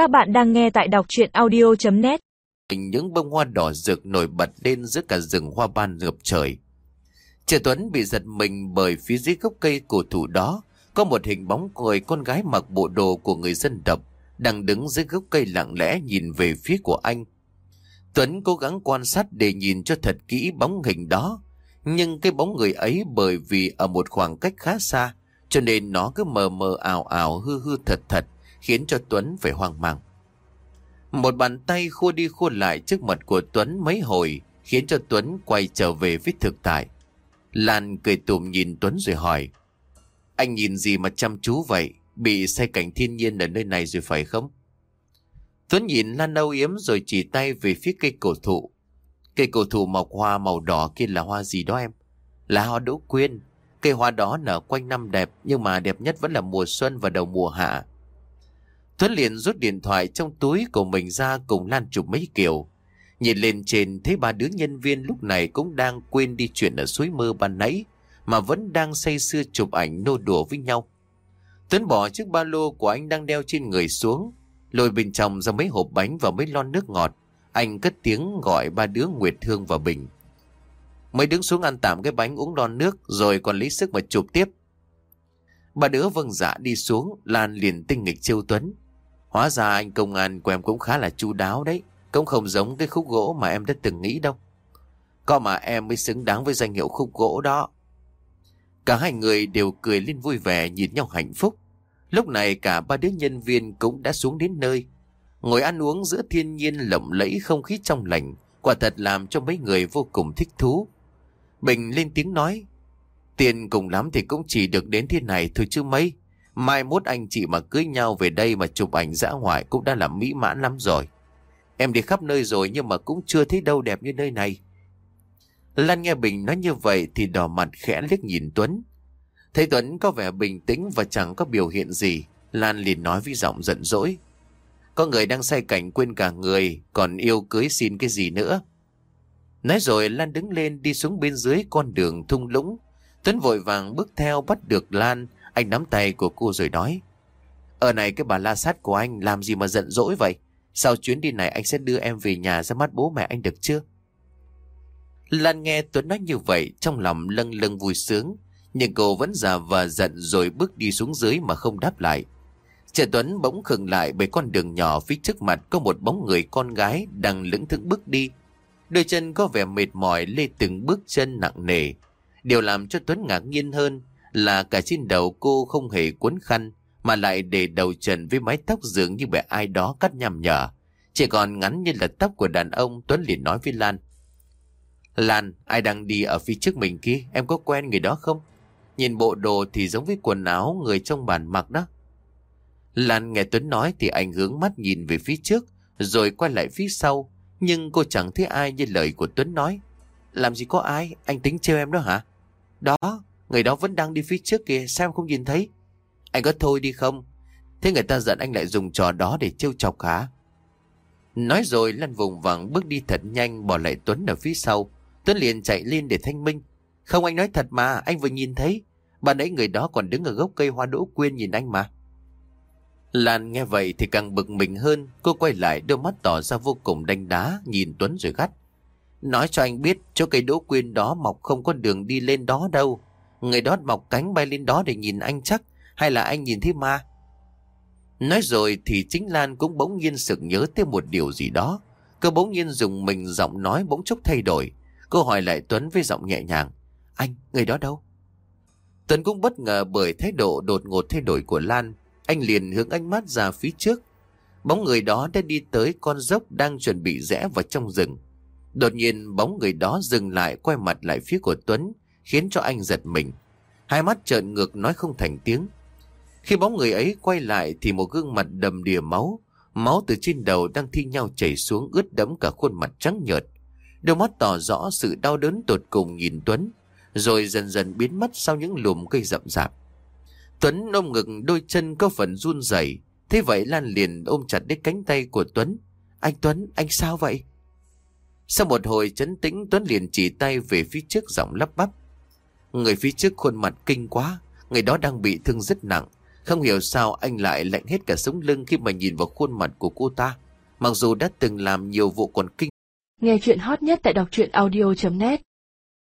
Các bạn đang nghe tại đọc chuyện audio.net Những bông hoa đỏ rực nổi bật lên giữa cả rừng hoa ban ngập trời. Trẻ Tuấn bị giật mình bởi phía dưới gốc cây cổ thụ đó, có một hình bóng người con gái mặc bộ đồ của người dân tộc đang đứng dưới gốc cây lặng lẽ nhìn về phía của anh. Tuấn cố gắng quan sát để nhìn cho thật kỹ bóng hình đó. Nhưng cái bóng người ấy bởi vì ở một khoảng cách khá xa, cho nên nó cứ mờ mờ ảo ảo hư hư thật thật khiến cho Tuấn phải hoang mang. Một bàn tay khua đi khua lại trước mặt của Tuấn mấy hồi, khiến cho Tuấn quay trở về với thực tại. Lan cười tùm nhìn Tuấn rồi hỏi, Anh nhìn gì mà chăm chú vậy? Bị say cảnh thiên nhiên ở nơi này rồi phải không? Tuấn nhìn Lan âu yếm rồi chỉ tay về phía cây cổ thụ. Cây cổ thụ mọc hoa màu đỏ kia là hoa gì đó em? Là hoa đỗ quyên. Cây hoa đó nở quanh năm đẹp, nhưng mà đẹp nhất vẫn là mùa xuân và đầu mùa hạ. Tuấn liền rút điện thoại trong túi của mình ra cùng Lan chụp mấy kiểu. Nhìn lên trên thấy ba đứa nhân viên lúc này cũng đang quên đi chuyện ở suối mơ ban nãy mà vẫn đang say sưa chụp ảnh nô đùa với nhau. Tuấn bỏ chiếc ba lô của anh đang đeo trên người xuống, lôi bên trong ra mấy hộp bánh và mấy lon nước ngọt. Anh cất tiếng gọi ba đứa Nguyệt Thương và Bình. Mấy đứng xuống ăn tạm cái bánh uống lon nước rồi còn lấy sức mà chụp tiếp. Ba đứa vâng dạ đi xuống, Lan liền tinh nghịch chiêu Tuấn. Hóa ra anh công an của em cũng khá là chu đáo đấy. Cũng không giống cái khúc gỗ mà em đã từng nghĩ đâu. Có mà em mới xứng đáng với danh hiệu khúc gỗ đó. Cả hai người đều cười lên vui vẻ, nhìn nhau hạnh phúc. Lúc này cả ba đứa nhân viên cũng đã xuống đến nơi. Ngồi ăn uống giữa thiên nhiên lộng lẫy không khí trong lành. Quả thật làm cho mấy người vô cùng thích thú. Bình lên tiếng nói. Tiền cùng lắm thì cũng chỉ được đến thế này thôi chứ mấy. Mai mốt anh chị mà cưới nhau về đây mà chụp ảnh dã ngoại cũng đã là mỹ mãn lắm rồi. Em đi khắp nơi rồi nhưng mà cũng chưa thấy đâu đẹp như nơi này. Lan nghe Bình nói như vậy thì đỏ mặt khẽ liếc nhìn Tuấn. Thấy Tuấn có vẻ bình tĩnh và chẳng có biểu hiện gì, Lan liền nói với giọng giận dỗi. Có người đang say cảnh quên cả người, còn yêu cưới xin cái gì nữa. Nói rồi Lan đứng lên đi xuống bên dưới con đường thung lũng. Tuấn vội vàng bước theo bắt được Lan, anh nắm tay của cô rồi nói. Ở này cái bà la sát của anh làm gì mà giận dỗi vậy? Sau chuyến đi này anh sẽ đưa em về nhà ra mắt bố mẹ anh được chưa? Lan nghe Tuấn nói như vậy, trong lòng lâng lâng vui sướng. Nhưng cô vẫn già và giận rồi bước đi xuống dưới mà không đáp lại. Trẻ Tuấn bỗng khừng lại bởi con đường nhỏ phía trước mặt có một bóng người con gái đang lững thững bước đi. Đôi chân có vẻ mệt mỏi, lê từng bước chân nặng nề. Điều làm cho Tuấn ngạc nhiên hơn là cả trên đầu cô không hề cuốn khăn mà lại để đầu trần với mái tóc dường như bị ai đó cắt nhằm nhở. Chỉ còn ngắn như là tóc của đàn ông Tuấn liền nói với Lan. Lan, ai đang đi ở phía trước mình kia, em có quen người đó không? Nhìn bộ đồ thì giống với quần áo người trong bàn mặc đó. Lan nghe Tuấn nói thì anh hướng mắt nhìn về phía trước, rồi quay lại phía sau. Nhưng cô chẳng thấy ai như lời của Tuấn nói. Làm gì có ai, anh tính trêu em đó hả? Đó, người đó vẫn đang đi phía trước kìa, sao em không nhìn thấy? Anh có thôi đi không? Thế người ta giận anh lại dùng trò đó để trêu chọc hả? Nói rồi Lan vùng vàng bước đi thật nhanh bỏ lại Tuấn ở phía sau. Tuấn liền chạy lên để thanh minh. Không anh nói thật mà, anh vừa nhìn thấy. Bạn ấy người đó còn đứng ở gốc cây hoa đỗ quyên nhìn anh mà. Lan nghe vậy thì càng bực mình hơn, cô quay lại đôi mắt tỏ ra vô cùng đanh đá, nhìn Tuấn rồi gắt. Nói cho anh biết, chỗ cây đỗ quyên đó mọc không có đường đi lên đó đâu. Người đó mọc cánh bay lên đó để nhìn anh chắc, hay là anh nhìn thấy ma? Nói rồi thì chính Lan cũng bỗng nhiên sực nhớ tới một điều gì đó. Cô bỗng nhiên dùng mình giọng nói bỗng chốc thay đổi. Cô hỏi lại Tuấn với giọng nhẹ nhàng. Anh, người đó đâu? Tuấn cũng bất ngờ bởi thái độ đột ngột thay đổi của Lan. Anh liền hướng ánh mắt ra phía trước. Bóng người đó đã đi tới con dốc đang chuẩn bị rẽ vào trong rừng. Đột nhiên bóng người đó dừng lại quay mặt lại phía của Tuấn, khiến cho anh giật mình. Hai mắt trợn ngược nói không thành tiếng. Khi bóng người ấy quay lại thì một gương mặt đầm đìa máu, máu từ trên đầu đang thi nhau chảy xuống ướt đẫm cả khuôn mặt trắng nhợt. Đôi mắt tỏ rõ sự đau đớn tột cùng nhìn Tuấn, rồi dần dần biến mất sau những lùm cây rậm rạp. Tuấn ôm ngực đôi chân có phần run rẩy, thế vậy Lan liền ôm chặt đến cánh tay của Tuấn. Anh Tuấn, anh sao vậy? Sau một hồi chấn tĩnh Tuấn liền chỉ tay về phía trước giọng lắp bắp. Người phía trước khuôn mặt kinh quá, người đó đang bị thương rất nặng. Không hiểu sao anh lại lạnh hết cả sống lưng khi mà nhìn vào khuôn mặt của cô ta. Mặc dù đã từng làm nhiều vụ còn kinh. Nghe chuyện hot nhất tại đọc truyện audio.net